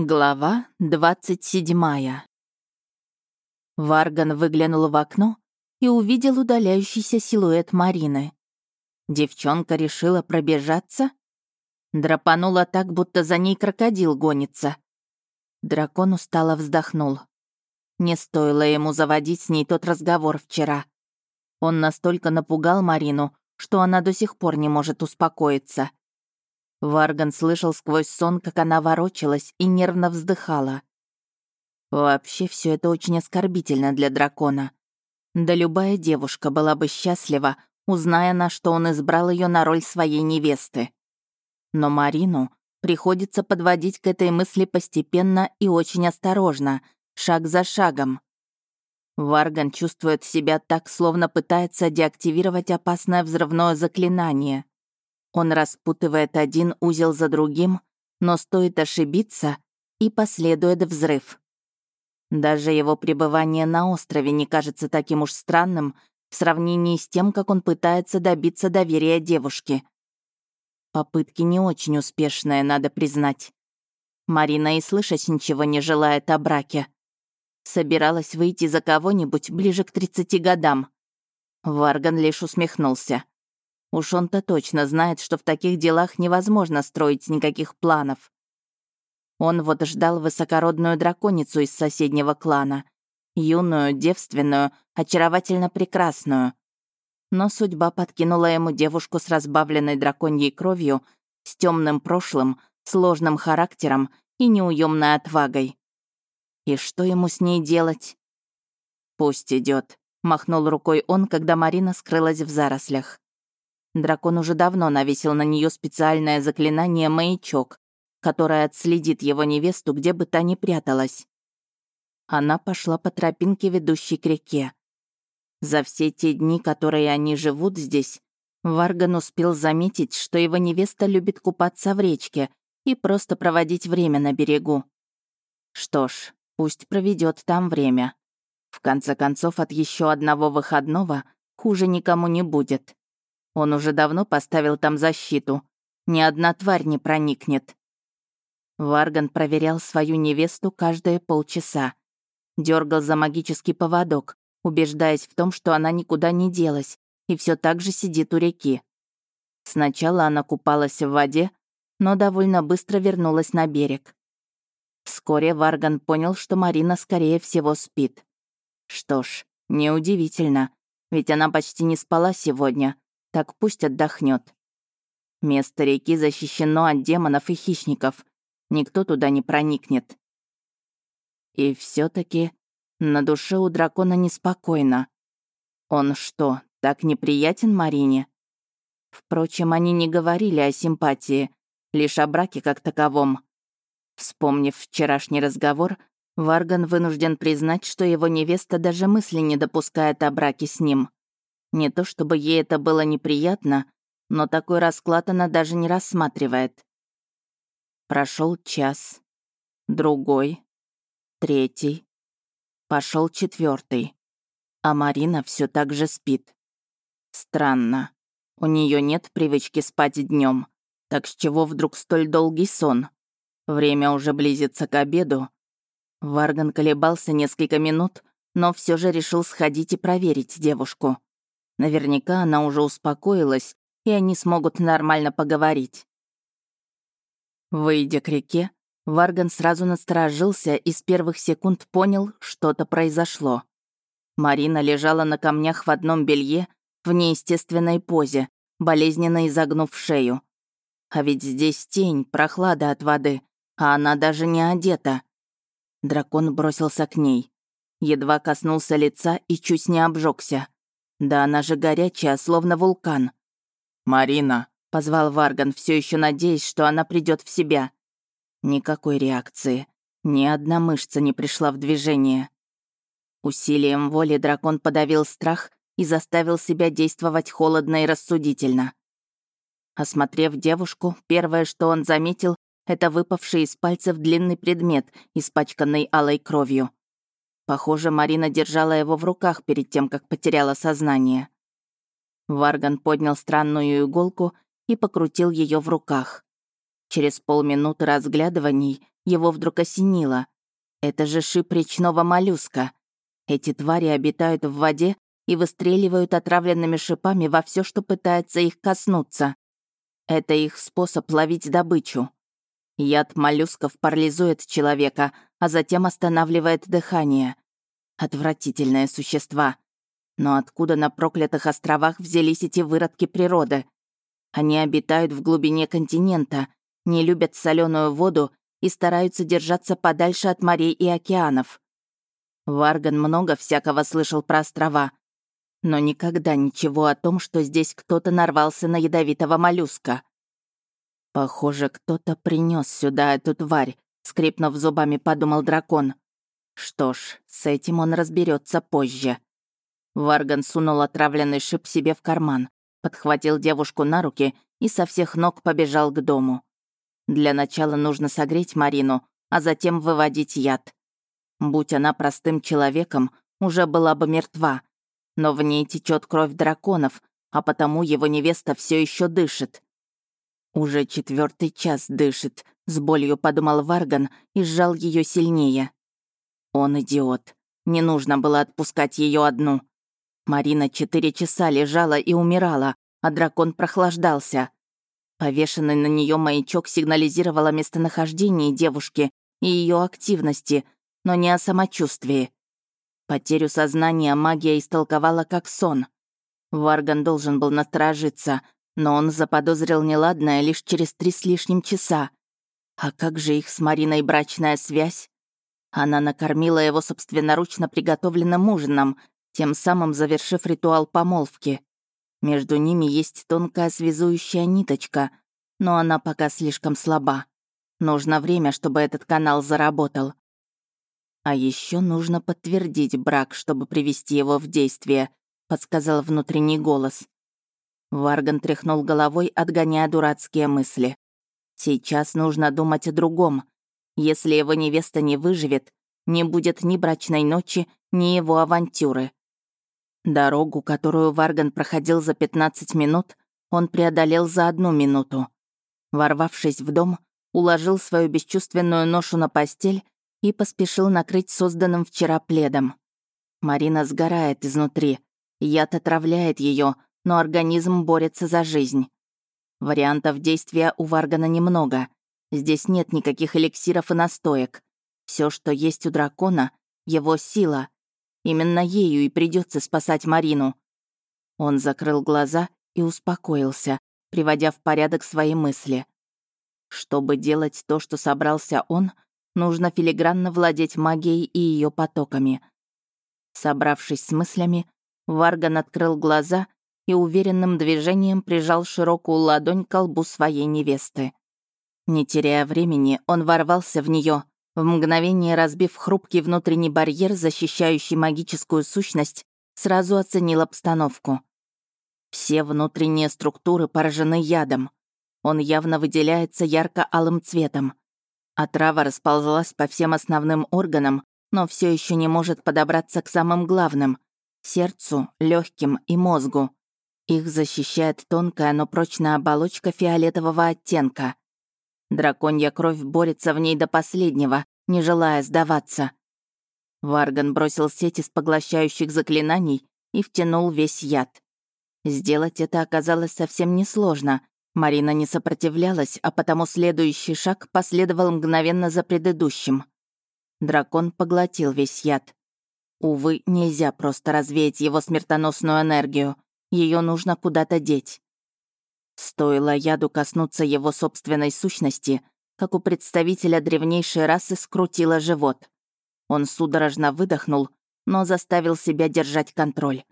Глава 27 Варган выглянул в окно и увидел удаляющийся силуэт Марины. Девчонка решила пробежаться? Драпанула так, будто за ней крокодил гонится. Дракон устало вздохнул. Не стоило ему заводить с ней тот разговор вчера. Он настолько напугал Марину, что она до сих пор не может успокоиться. Варган слышал сквозь сон, как она ворочалась и нервно вздыхала. Вообще все это очень оскорбительно для дракона. Да любая девушка была бы счастлива, узная, на что он избрал ее на роль своей невесты. Но Марину приходится подводить к этой мысли постепенно и очень осторожно, шаг за шагом. Варган чувствует себя так, словно пытается деактивировать опасное взрывное заклинание. Он распутывает один узел за другим, но стоит ошибиться, и последует взрыв. Даже его пребывание на острове не кажется таким уж странным в сравнении с тем, как он пытается добиться доверия девушки. Попытки не очень успешные, надо признать. Марина и слышать ничего не желает о браке. Собиралась выйти за кого-нибудь ближе к 30 годам. Варган лишь усмехнулся. Уж он-то точно знает, что в таких делах невозможно строить никаких планов. Он вот ждал высокородную драконицу из соседнего клана. Юную, девственную, очаровательно прекрасную. Но судьба подкинула ему девушку с разбавленной драконьей кровью, с темным прошлым, сложным характером и неуемной отвагой. И что ему с ней делать? «Пусть идет, махнул рукой он, когда Марина скрылась в зарослях. Дракон уже давно навесил на нее специальное заклинание «Маячок», которое отследит его невесту, где бы та ни пряталась. Она пошла по тропинке, ведущей к реке. За все те дни, которые они живут здесь, Варган успел заметить, что его невеста любит купаться в речке и просто проводить время на берегу. Что ж, пусть проведет там время. В конце концов, от еще одного выходного хуже никому не будет. Он уже давно поставил там защиту. Ни одна тварь не проникнет. Варган проверял свою невесту каждые полчаса. Дергал за магический поводок, убеждаясь в том, что она никуда не делась и все так же сидит у реки. Сначала она купалась в воде, но довольно быстро вернулась на берег. Вскоре Варган понял, что Марина, скорее всего, спит. Что ж, неудивительно, ведь она почти не спала сегодня, так пусть отдохнет. Место реки защищено от демонов и хищников. Никто туда не проникнет. И все таки на душе у дракона неспокойно. Он что, так неприятен Марине? Впрочем, они не говорили о симпатии, лишь о браке как таковом. Вспомнив вчерашний разговор, Варган вынужден признать, что его невеста даже мысли не допускает о браке с ним. Не то чтобы ей это было неприятно, но такой расклад она даже не рассматривает. Прошел час, другой, третий, пошел четвертый, а Марина все так же спит. Странно. У нее нет привычки спать днем, так с чего вдруг столь долгий сон? Время уже близится к обеду. Варган колебался несколько минут, но все же решил сходить и проверить девушку. Наверняка она уже успокоилась, и они смогут нормально поговорить. Выйдя к реке, Варган сразу насторожился и с первых секунд понял, что-то произошло. Марина лежала на камнях в одном белье, в неестественной позе, болезненно изогнув шею. А ведь здесь тень, прохлада от воды, а она даже не одета. Дракон бросился к ней. Едва коснулся лица и чуть не обжегся. Да она же горячая, словно вулкан. «Марина», — позвал Варган, все еще надеясь, что она придет в себя. Никакой реакции. Ни одна мышца не пришла в движение. Усилием воли дракон подавил страх и заставил себя действовать холодно и рассудительно. Осмотрев девушку, первое, что он заметил, это выпавший из пальцев длинный предмет, испачканный алой кровью. Похоже, Марина держала его в руках перед тем, как потеряла сознание. Варган поднял странную иголку и покрутил ее в руках. Через полминуты разглядываний его вдруг осенило. Это же шип речного моллюска. Эти твари обитают в воде и выстреливают отравленными шипами во все, что пытается их коснуться. Это их способ ловить добычу. Яд моллюсков парализует человека, а затем останавливает дыхание. Отвратительные существа. Но откуда на проклятых островах взялись эти выродки природы? Они обитают в глубине континента, не любят соленую воду и стараются держаться подальше от морей и океанов. Варган много всякого слышал про острова, но никогда ничего о том, что здесь кто-то нарвался на ядовитого моллюска. Похоже, кто-то принес сюда эту тварь, скрипнув зубами, подумал дракон. Что ж, с этим он разберется позже. Варган сунул отравленный шип себе в карман, подхватил девушку на руки и со всех ног побежал к дому. Для начала нужно согреть Марину, а затем выводить яд. Будь она простым человеком, уже была бы мертва. Но в ней течет кровь драконов, а потому его невеста все еще дышит. Уже четвертый час дышит, с болью подумал Варган и сжал ее сильнее. Он идиот. Не нужно было отпускать ее одну. Марина четыре часа лежала и умирала, а дракон прохлаждался. Повешенный на нее маячок сигнализировал о местонахождении девушки и ее активности, но не о самочувствии. Потерю сознания магия истолковала как сон. Варган должен был насторожиться, но он заподозрил неладное лишь через три с лишним часа. А как же их с Мариной брачная связь? Она накормила его собственноручно приготовленным ужином, тем самым завершив ритуал помолвки. Между ними есть тонкая связующая ниточка, но она пока слишком слаба. Нужно время, чтобы этот канал заработал. А еще нужно подтвердить брак, чтобы привести его в действие, подсказал внутренний голос. Варган тряхнул головой, отгоняя дурацкие мысли. Сейчас нужно думать о другом. Если его невеста не выживет, не будет ни брачной ночи, ни его авантюры. Дорогу, которую Варган проходил за 15 минут, он преодолел за одну минуту. Ворвавшись в дом, уложил свою бесчувственную ношу на постель и поспешил накрыть созданным вчера пледом. Марина сгорает изнутри. Яд отравляет ее, но организм борется за жизнь. Вариантов действия у Варгана немного. Здесь нет никаких эликсиров и настоек. Все, что есть у дракона — его сила. Именно ею и придется спасать Марину. Он закрыл глаза и успокоился, приводя в порядок свои мысли. Чтобы делать то, что собрался он, нужно филигранно владеть магией и ее потоками. Собравшись с мыслями, Варган открыл глаза и уверенным движением прижал широкую ладонь к колбу своей невесты. Не теряя времени, он ворвался в нее в мгновение разбив хрупкий внутренний барьер, защищающий магическую сущность, сразу оценил обстановку. Все внутренние структуры поражены ядом. Он явно выделяется ярко-алым цветом. Отрава расползлась по всем основным органам, но все еще не может подобраться к самым главным — сердцу, легким и мозгу. Их защищает тонкая, но прочная оболочка фиолетового оттенка. Драконья кровь борется в ней до последнего, не желая сдаваться. Варган бросил сеть из поглощающих заклинаний и втянул весь яд. Сделать это оказалось совсем несложно. Марина не сопротивлялась, а потому следующий шаг последовал мгновенно за предыдущим. Дракон поглотил весь яд. Увы, нельзя просто развеять его смертоносную энергию. Ее нужно куда-то деть. Стоило яду коснуться его собственной сущности, как у представителя древнейшей расы скрутило живот. Он судорожно выдохнул, но заставил себя держать контроль.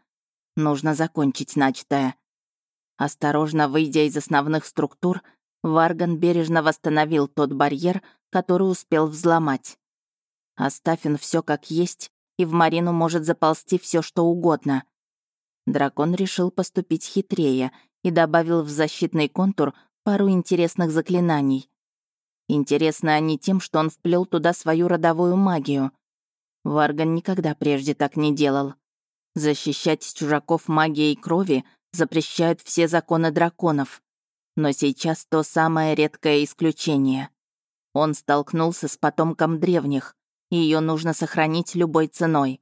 Нужно закончить начатое. Осторожно выйдя из основных структур, Варган бережно восстановил тот барьер, который успел взломать. Оставь он все как есть, и в Марину может заползти все что угодно. Дракон решил поступить хитрее и добавил в защитный контур пару интересных заклинаний. Интересны они тем, что он вплел туда свою родовую магию. Варган никогда прежде так не делал. Защищать чужаков магией крови запрещают все законы драконов. Но сейчас то самое редкое исключение. Он столкнулся с потомком древних, и ее нужно сохранить любой ценой.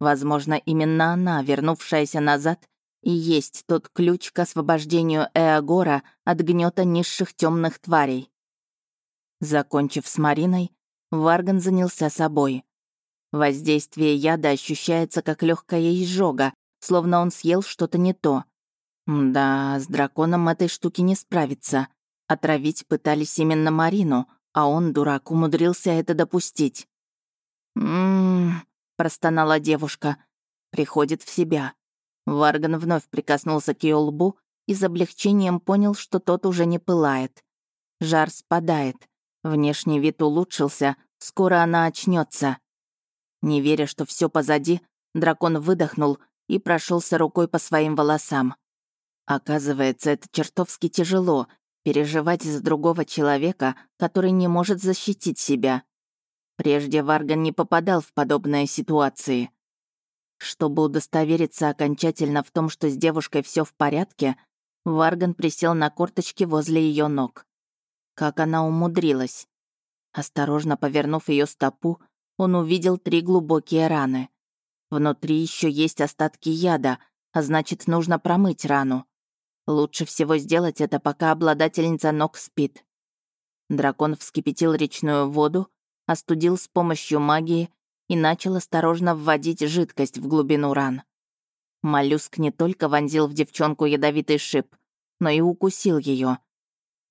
Возможно, именно она, вернувшаяся назад, и есть тот ключ к освобождению Эагора от гнета низших темных тварей. Закончив с Мариной, Варган занялся собой. Воздействие яда ощущается как легкая изжога, словно он съел что-то не то. Да, с драконом этой штуки не справиться. Отравить пытались именно Марину, а он, дурак, умудрился это допустить. «М-м-м», простонала девушка. Приходит в себя. Варган вновь прикоснулся к ее лбу и с облегчением понял, что тот уже не пылает. Жар спадает. Внешний вид улучшился, скоро она очнется. Не веря, что все позади, дракон выдохнул и прошелся рукой по своим волосам. Оказывается, это чертовски тяжело — переживать за другого человека, который не может защитить себя. Прежде Варган не попадал в подобные ситуации. Чтобы удостовериться окончательно в том, что с девушкой все в порядке, Варган присел на корточки возле ее ног. Как она умудрилась. Осторожно повернув ее стопу, он увидел три глубокие раны. Внутри еще есть остатки яда, а значит, нужно промыть рану. Лучше всего сделать это, пока обладательница ног спит. Дракон вскипятил речную воду, остудил с помощью магии и начал осторожно вводить жидкость в глубину ран. Моллюск не только вонзил в девчонку ядовитый шип, но и укусил ее.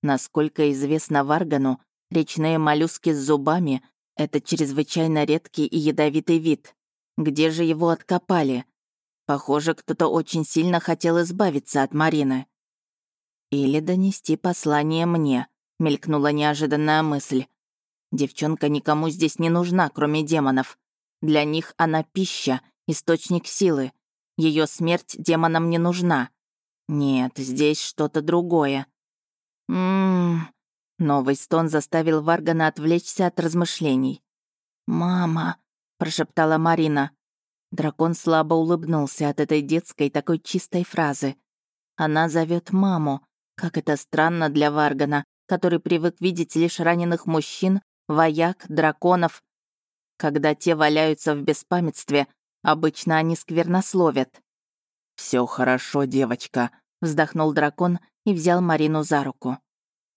Насколько известно Варгану, речные моллюски с зубами — это чрезвычайно редкий и ядовитый вид. Где же его откопали? Похоже, кто-то очень сильно хотел избавиться от Марины. Или донести послание мне, мелькнула неожиданная мысль. Девчонка никому здесь не нужна, кроме демонов. Для них она пища, источник силы. Ее смерть демонам не нужна. Нет, здесь что-то другое. Ммм... Новый стон заставил Варгана отвлечься от размышлений. «Мама», — прошептала Марина. Дракон слабо улыбнулся от этой детской такой чистой фразы. Она зовет маму. Как это странно для Варгана, который привык видеть лишь раненых мужчин, вояк, драконов, когда те валяются в беспамятстве, обычно они сквернословят. Все хорошо, девочка», — вздохнул дракон и взял Марину за руку.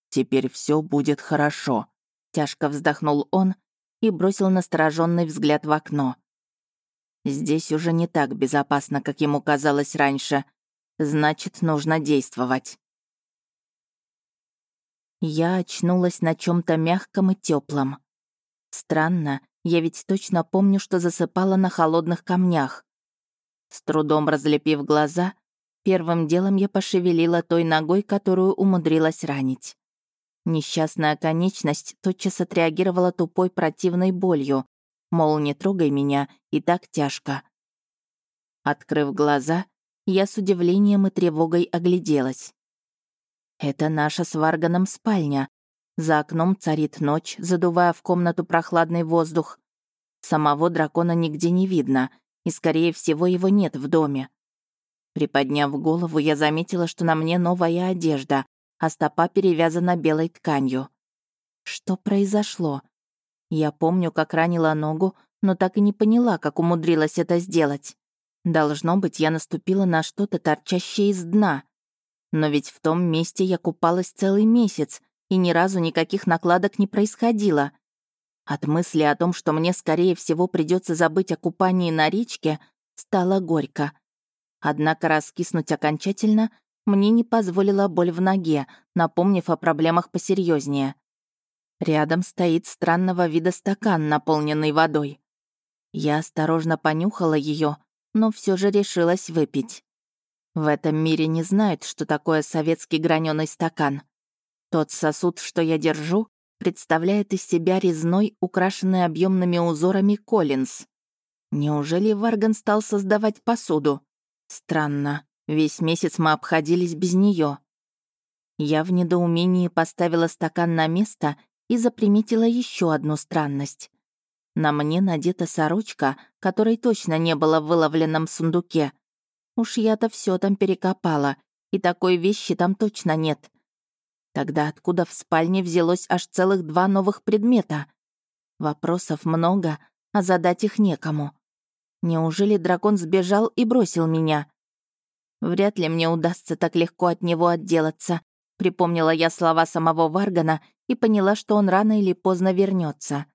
«Теперь все будет хорошо», — тяжко вздохнул он и бросил настороженный взгляд в окно. Здесь уже не так безопасно, как ему казалось раньше. Значит, нужно действовать. Я очнулась на чем то мягком и теплом. Странно, я ведь точно помню, что засыпала на холодных камнях. С трудом разлепив глаза, первым делом я пошевелила той ногой, которую умудрилась ранить. Несчастная конечность тотчас отреагировала тупой противной болью, мол, не трогай меня, и так тяжко. Открыв глаза, я с удивлением и тревогой огляделась. Это наша с Варганом спальня, за окном царит ночь, задувая в комнату прохладный воздух. Самого дракона нигде не видно, и, скорее всего, его нет в доме. Приподняв голову, я заметила, что на мне новая одежда, а стопа перевязана белой тканью. Что произошло? Я помню, как ранила ногу, но так и не поняла, как умудрилась это сделать. Должно быть, я наступила на что-то торчащее из дна. Но ведь в том месте я купалась целый месяц, и ни разу никаких накладок не происходило. От мысли о том, что мне, скорее всего, придется забыть о купании на речке, стало горько. Однако раскиснуть окончательно мне не позволила боль в ноге, напомнив о проблемах посерьезнее. Рядом стоит странного вида стакан, наполненный водой. Я осторожно понюхала ее, но все же решилась выпить. В этом мире не знают, что такое советский граненый стакан. Тот сосуд, что я держу, представляет из себя резной, украшенный объемными узорами Коллинз. Неужели Варган стал создавать посуду? Странно, весь месяц мы обходились без нее. Я в недоумении поставила стакан на место и заприметила еще одну странность. На мне надета сорочка, которой точно не было в выловленном сундуке. Уж я-то все там перекопала, и такой вещи там точно нет. Тогда откуда в спальне взялось аж целых два новых предмета? Вопросов много, а задать их некому. Неужели дракон сбежал и бросил меня? Вряд ли мне удастся так легко от него отделаться. Припомнила я слова самого Варгана и поняла, что он рано или поздно вернется.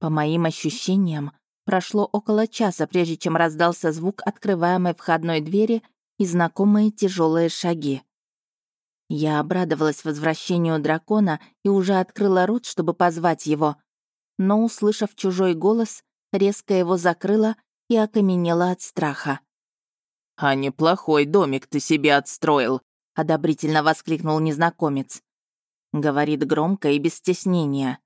По моим ощущениям, прошло около часа, прежде чем раздался звук открываемой входной двери и знакомые тяжелые шаги. Я обрадовалась возвращению дракона и уже открыла рот, чтобы позвать его, но, услышав чужой голос, резко его закрыла и окаменела от страха. «А неплохой домик ты себе отстроил», — одобрительно воскликнул незнакомец. Говорит громко и без стеснения.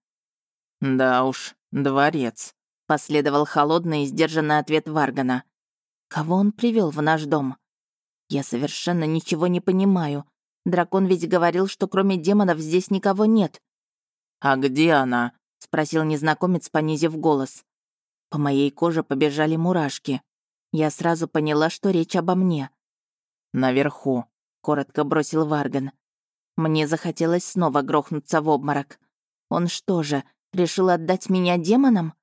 «Да уж, дворец», — последовал холодный и сдержанный ответ Варгана. «Кого он привел в наш дом?» «Я совершенно ничего не понимаю. Дракон ведь говорил, что кроме демонов здесь никого нет». «А где она?» — спросил незнакомец, понизив голос. По моей коже побежали мурашки. Я сразу поняла, что речь обо мне. «Наверху», — коротко бросил Варган. Мне захотелось снова грохнуться в обморок. Он что же, решил отдать меня демонам?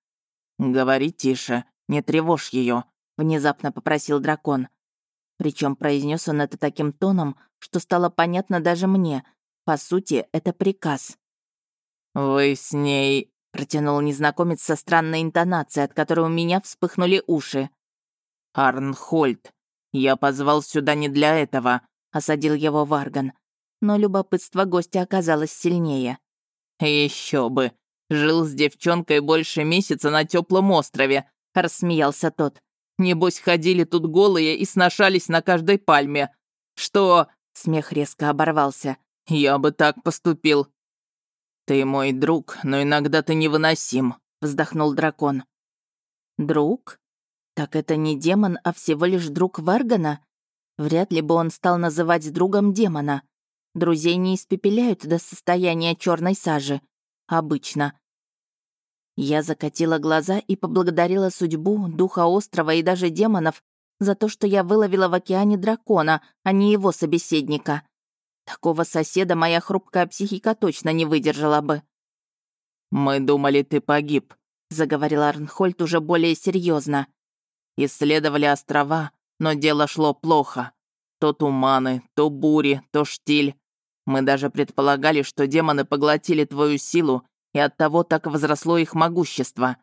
«Говори тише, не тревожь ее, внезапно попросил дракон. Причем произнес он это таким тоном, что стало понятно даже мне. По сути, это приказ. «Вы с ней Протянул незнакомец со странной интонацией, от которой у меня вспыхнули уши. «Арнхольд, я позвал сюда не для этого», — осадил его Варган. Но любопытство гостя оказалось сильнее. Еще бы! Жил с девчонкой больше месяца на теплом острове», — рассмеялся тот. «Небось, ходили тут голые и сношались на каждой пальме. Что...» — смех резко оборвался. «Я бы так поступил. «Ты мой друг, но иногда ты невыносим», — вздохнул дракон. «Друг? Так это не демон, а всего лишь друг Варгана? Вряд ли бы он стал называть другом демона. Друзей не испепеляют до состояния черной сажи. Обычно». Я закатила глаза и поблагодарила судьбу, духа острова и даже демонов за то, что я выловила в океане дракона, а не его собеседника. Такого соседа моя хрупкая психика точно не выдержала бы. «Мы думали, ты погиб», — заговорил Арнхольд уже более серьезно. «Исследовали острова, но дело шло плохо. То туманы, то бури, то штиль. Мы даже предполагали, что демоны поглотили твою силу, и оттого так возросло их могущество.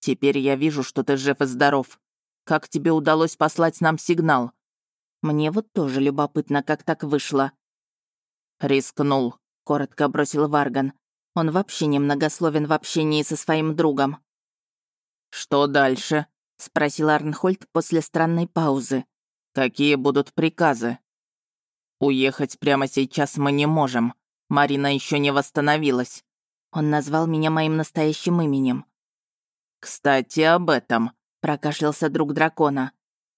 Теперь я вижу, что ты жив и здоров. Как тебе удалось послать нам сигнал?» Мне вот тоже любопытно, как так вышло. «Рискнул», — коротко бросил Варган. Он вообще немногословен в общении со своим другом. «Что дальше?» — спросил Арнхольд после странной паузы. «Какие будут приказы?» «Уехать прямо сейчас мы не можем. Марина еще не восстановилась». Он назвал меня моим настоящим именем. «Кстати, об этом», — прокашлялся друг дракона.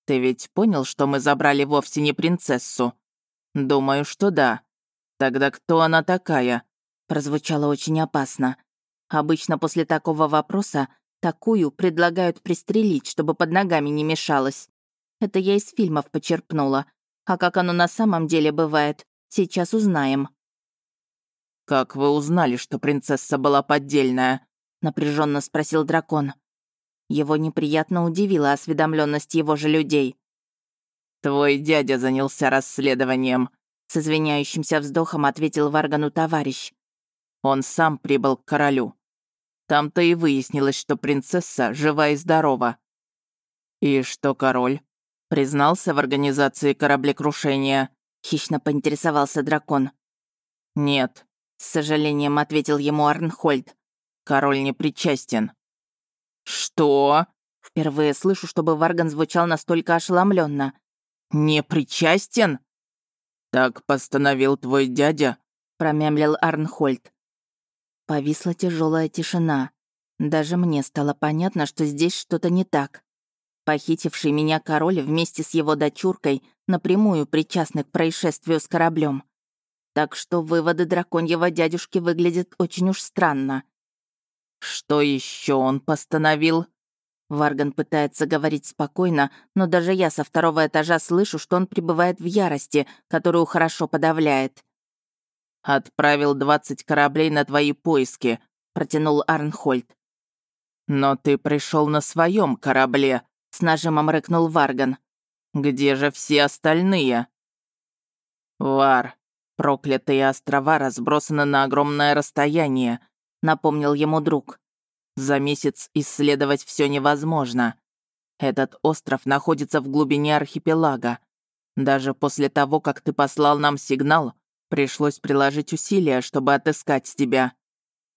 «Ты ведь понял, что мы забрали вовсе не принцессу?» «Думаю, что да. «Тогда кто она такая?» Прозвучало очень опасно. Обычно после такого вопроса такую предлагают пристрелить, чтобы под ногами не мешалось. Это я из фильмов почерпнула. А как оно на самом деле бывает, сейчас узнаем. «Как вы узнали, что принцесса была поддельная?» напряженно спросил дракон. Его неприятно удивила осведомленность его же людей. «Твой дядя занялся расследованием», с извиняющимся вздохом ответил Варгану товарищ. Он сам прибыл к королю. Там-то и выяснилось, что принцесса жива и здорова. И что король? Признался в организации кораблекрушения? Хищно поинтересовался дракон. Нет, с сожалением ответил ему Арнхольд. Король не причастен. Что? Впервые слышу, чтобы Варган звучал настолько ошеломленно. Не причастен? «Так постановил твой дядя?» — промямлил Арнхольд. Повисла тяжелая тишина. Даже мне стало понятно, что здесь что-то не так. Похитивший меня король вместе с его дочуркой напрямую причастны к происшествию с кораблем. Так что выводы драконьего дядюшки выглядят очень уж странно. «Что еще он постановил?» Варган пытается говорить спокойно, но даже я со второго этажа слышу, что он пребывает в ярости, которую хорошо подавляет. «Отправил 20 кораблей на твои поиски», — протянул Арнхольд. «Но ты пришел на своем корабле», — с нажимом рыкнул Варган. «Где же все остальные?» «Вар, проклятые острова разбросаны на огромное расстояние», — напомнил ему друг. «За месяц исследовать все невозможно. Этот остров находится в глубине архипелага. Даже после того, как ты послал нам сигнал, пришлось приложить усилия, чтобы отыскать тебя.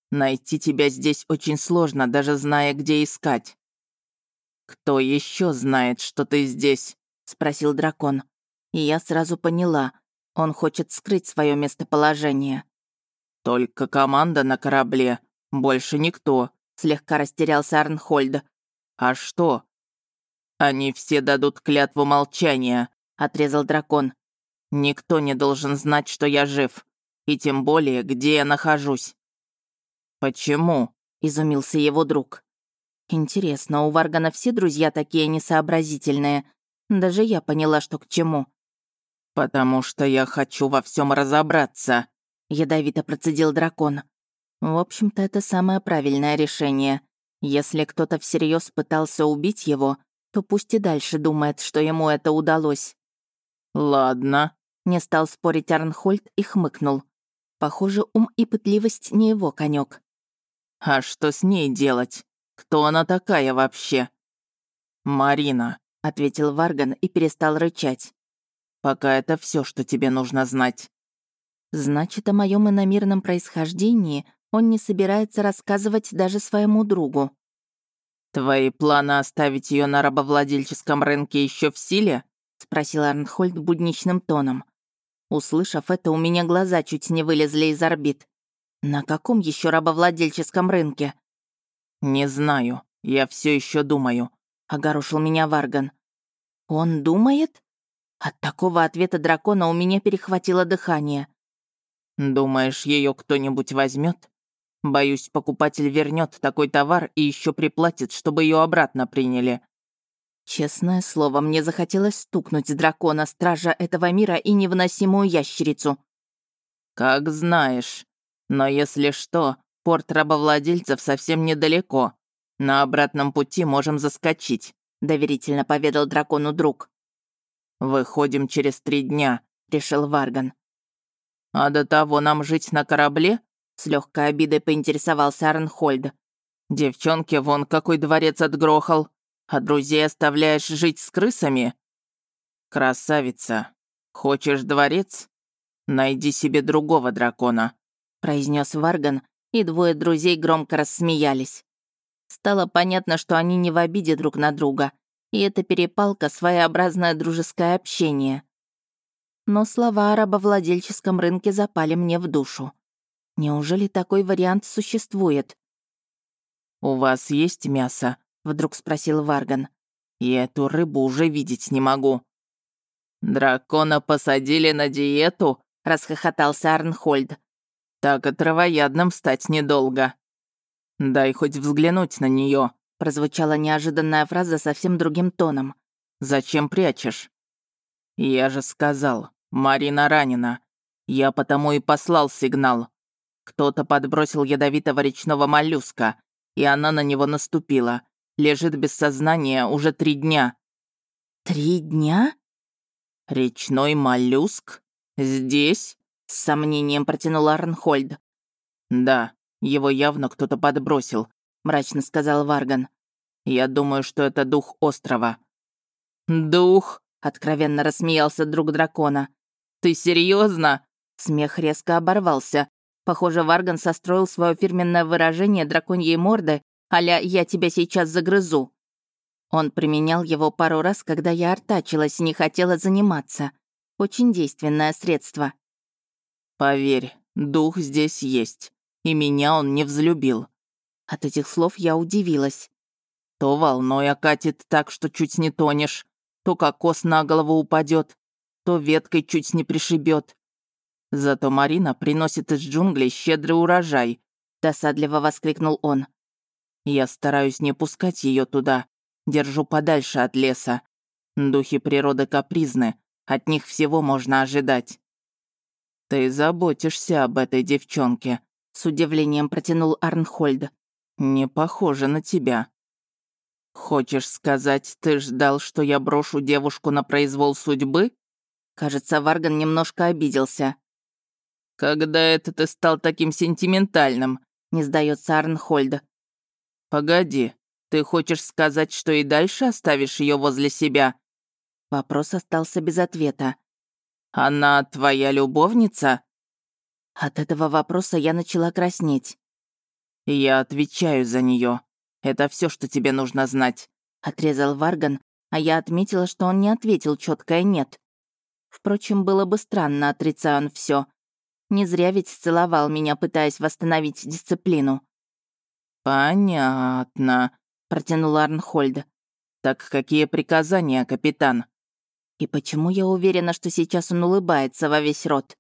Найти тебя здесь очень сложно, даже зная, где искать». «Кто еще знает, что ты здесь?» — спросил дракон. И я сразу поняла, он хочет скрыть свое местоположение. «Только команда на корабле, больше никто», — слегка растерялся Арнхольд. «А что?» «Они все дадут клятву молчания», — отрезал дракон. «Никто не должен знать, что я жив, и тем более, где я нахожусь». «Почему?» — изумился его друг. «Интересно, у Варгана все друзья такие несообразительные. Даже я поняла, что к чему». «Потому что я хочу во всем разобраться», — ядовито процедил дракон. В общем-то, это самое правильное решение. Если кто-то всерьез пытался убить его, то пусть и дальше думает, что ему это удалось. «Ладно», — не стал спорить Арнхольд и хмыкнул. Похоже, ум и пытливость не его конек. «А что с ней делать? Кто она такая вообще?» «Марина», — ответил Варган и перестал рычать. «Пока это все, что тебе нужно знать». «Значит, о моем иномирном происхождении он не собирается рассказывать даже своему другу». «Твои планы оставить ее на рабовладельческом рынке еще в силе?» — спросил Арнхольд будничным тоном. Услышав это, у меня глаза чуть не вылезли из орбит. На каком еще рабовладельческом рынке? Не знаю. Я все еще думаю, огорошил меня Варган. Он думает? От такого ответа дракона у меня перехватило дыхание. Думаешь, ее кто-нибудь возьмет? Боюсь, покупатель вернет такой товар и еще приплатит, чтобы ее обратно приняли. Честное слово, мне захотелось стукнуть дракона, стража этого мира и невыносимую ящерицу. Как знаешь. Но если что, порт рабовладельцев совсем недалеко. На обратном пути можем заскочить», — доверительно поведал дракону друг. «Выходим через три дня», — решил Варган. «А до того нам жить на корабле?» — с легкой обидой поинтересовался Арнхольд. «Девчонки, вон какой дворец отгрохал, а друзей оставляешь жить с крысами?» «Красавица, хочешь дворец? Найди себе другого дракона произнес Варган, и двое друзей громко рассмеялись. Стало понятно, что они не в обиде друг на друга, и эта перепалка — своеобразное дружеское общение. Но слова о рабовладельческом рынке запали мне в душу. Неужели такой вариант существует? «У вас есть мясо?» — вдруг спросил Варган. «И эту рыбу уже видеть не могу». «Дракона посадили на диету?» — расхохотался Арнхольд. Так и травоядным стать недолго. Дай хоть взглянуть на нее, прозвучала неожиданная фраза совсем другим тоном. Зачем прячешь? Я же сказал, Марина ранена. Я потому и послал сигнал. Кто-то подбросил ядовитого речного моллюска, и она на него наступила. Лежит без сознания уже три дня. Три дня? Речной моллюск? Здесь? С сомнением протянул Арнхольд. «Да, его явно кто-то подбросил», — мрачно сказал Варган. «Я думаю, что это дух острова». «Дух?» — откровенно рассмеялся друг дракона. «Ты серьезно? Смех резко оборвался. Похоже, Варган состроил свое фирменное выражение драконьей морды, аля «я тебя сейчас загрызу». Он применял его пару раз, когда я артачилась и не хотела заниматься. Очень действенное средство. Поверь, дух здесь есть, и меня он не взлюбил. От этих слов я удивилась. То волной окатит так, что чуть не тонешь, то кокос на голову упадет, то веткой чуть не пришибет. Зато Марина приносит из джунглей щедрый урожай, досадливо воскликнул он. Я стараюсь не пускать ее туда, держу подальше от леса. Духи природы капризны, от них всего можно ожидать. «Ты заботишься об этой девчонке», — с удивлением протянул Арнхольд. «Не похоже на тебя». «Хочешь сказать, ты ждал, что я брошу девушку на произвол судьбы?» Кажется, Варган немножко обиделся. «Когда это ты стал таким сентиментальным?» — не сдается Арнхольд. «Погоди, ты хочешь сказать, что и дальше оставишь ее возле себя?» Вопрос остался без ответа. «Она твоя любовница?» От этого вопроса я начала краснеть. «Я отвечаю за нее. Это все, что тебе нужно знать», — отрезал Варган, а я отметила, что он не ответил четкое «нет». Впрочем, было бы странно, отрицая он все. Не зря ведь целовал меня, пытаясь восстановить дисциплину. «Понятно», — протянул Арнхольд. «Так какие приказания, капитан?» И почему я уверена, что сейчас он улыбается во весь рот?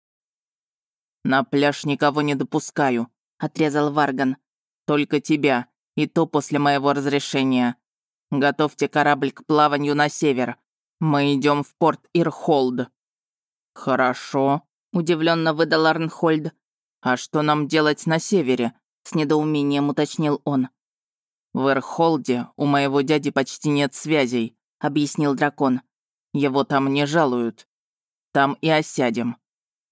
«На пляж никого не допускаю», — отрезал Варган. «Только тебя, и то после моего разрешения. Готовьте корабль к плаванию на север. Мы идем в порт Ирхолд». «Хорошо», — удивленно выдал Арнхольд. «А что нам делать на севере?» — с недоумением уточнил он. «В Ирхолде у моего дяди почти нет связей», — объяснил дракон. Его там не жалуют. Там и осядем.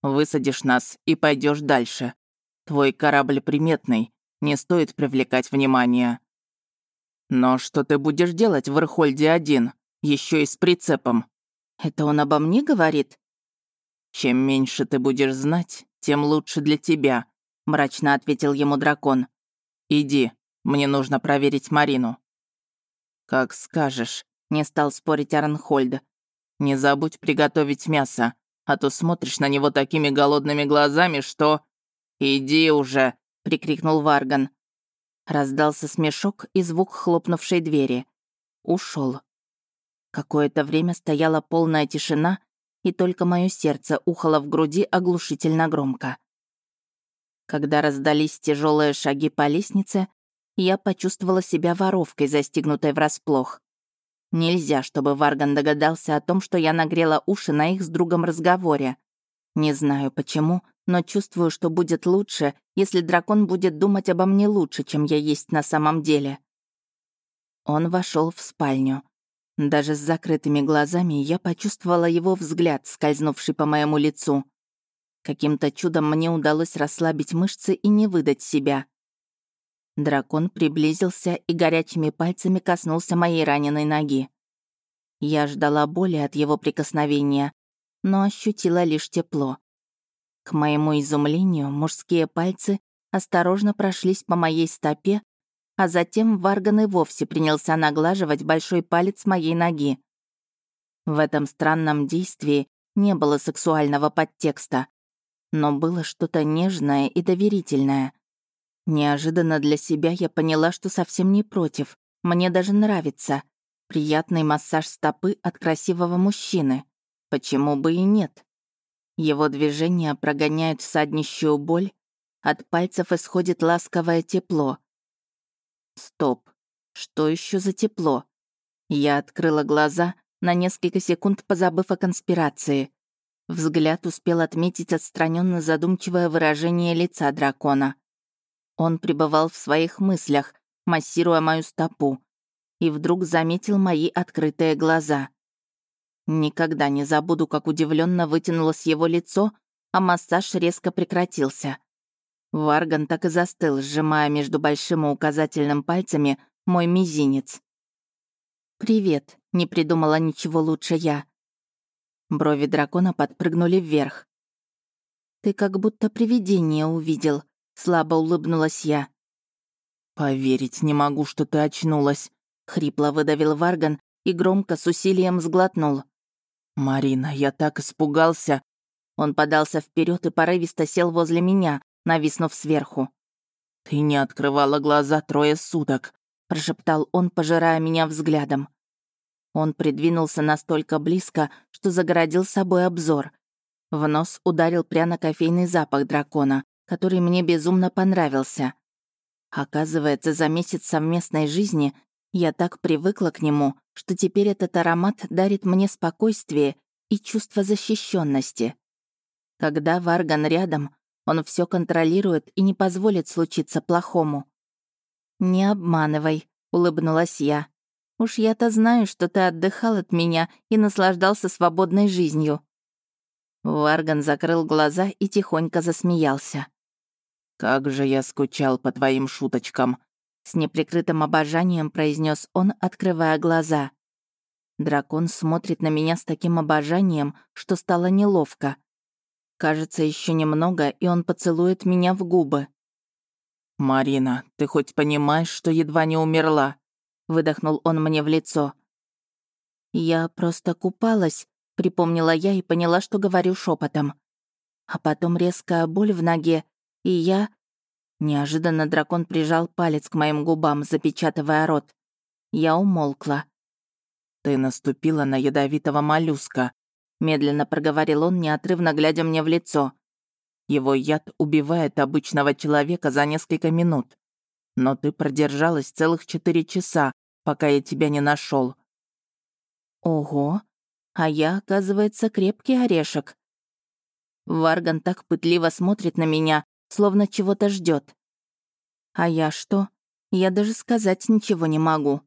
Высадишь нас и пойдешь дальше. Твой корабль приметный, не стоит привлекать внимание. Но что ты будешь делать в Ирхольде один, еще и с прицепом? Это он обо мне говорит? Чем меньше ты будешь знать, тем лучше для тебя, мрачно ответил ему дракон. Иди, мне нужно проверить Марину. Как скажешь, не стал спорить Арнхольд. Не забудь приготовить мясо, а то смотришь на него такими голодными глазами, что... Иди уже!» — прикрикнул Варган. Раздался смешок и звук хлопнувшей двери. Ушел. Какое-то время стояла полная тишина, и только мое сердце ухало в груди оглушительно громко. Когда раздались тяжелые шаги по лестнице, я почувствовала себя воровкой, застигнутой врасплох. Нельзя, чтобы Варган догадался о том, что я нагрела уши на их с другом разговоре. Не знаю почему, но чувствую, что будет лучше, если дракон будет думать обо мне лучше, чем я есть на самом деле. Он вошел в спальню. Даже с закрытыми глазами я почувствовала его взгляд, скользнувший по моему лицу. Каким-то чудом мне удалось расслабить мышцы и не выдать себя. Дракон приблизился и горячими пальцами коснулся моей раненой ноги. Я ждала боли от его прикосновения, но ощутила лишь тепло. К моему изумлению, мужские пальцы осторожно прошлись по моей стопе, а затем Варган и вовсе принялся наглаживать большой палец моей ноги. В этом странном действии не было сексуального подтекста, но было что-то нежное и доверительное — Неожиданно для себя я поняла, что совсем не против. Мне даже нравится. Приятный массаж стопы от красивого мужчины. Почему бы и нет? Его движения прогоняют саднищую боль, от пальцев исходит ласковое тепло. Стоп. Что еще за тепло? Я открыла глаза, на несколько секунд позабыв о конспирации. Взгляд успел отметить отстраненно задумчивое выражение лица дракона. Он пребывал в своих мыслях, массируя мою стопу, и вдруг заметил мои открытые глаза. Никогда не забуду, как удивленно вытянулось его лицо, а массаж резко прекратился. Варган так и застыл, сжимая между большим и указательным пальцами мой мизинец. «Привет», — не придумала ничего лучше я. Брови дракона подпрыгнули вверх. «Ты как будто привидение увидел», Слабо улыбнулась я. «Поверить не могу, что ты очнулась», — хрипло выдавил Варган и громко с усилием сглотнул. «Марина, я так испугался». Он подался вперед и порывисто сел возле меня, нависнув сверху. «Ты не открывала глаза трое суток», — прошептал он, пожирая меня взглядом. Он придвинулся настолько близко, что загородил собой обзор. В нос ударил пряно-кофейный запах дракона, который мне безумно понравился. Оказывается, за месяц совместной жизни я так привыкла к нему, что теперь этот аромат дарит мне спокойствие и чувство защищенности. Когда Варган рядом, он все контролирует и не позволит случиться плохому. «Не обманывай», — улыбнулась я. «Уж я-то знаю, что ты отдыхал от меня и наслаждался свободной жизнью». Варган закрыл глаза и тихонько засмеялся. «Как же я скучал по твоим шуточкам!» С неприкрытым обожанием произнес он, открывая глаза. Дракон смотрит на меня с таким обожанием, что стало неловко. Кажется, еще немного, и он поцелует меня в губы. «Марина, ты хоть понимаешь, что едва не умерла?» Выдохнул он мне в лицо. «Я просто купалась», — припомнила я и поняла, что говорю шепотом. А потом резкая боль в ноге, и я... Неожиданно дракон прижал палец к моим губам, запечатывая рот. Я умолкла. «Ты наступила на ядовитого моллюска», — медленно проговорил он, неотрывно глядя мне в лицо. «Его яд убивает обычного человека за несколько минут. Но ты продержалась целых четыре часа, пока я тебя не нашел. «Ого, а я, оказывается, крепкий орешек». Варган так пытливо смотрит на меня, словно чего-то ждет. А я что? Я даже сказать ничего не могу.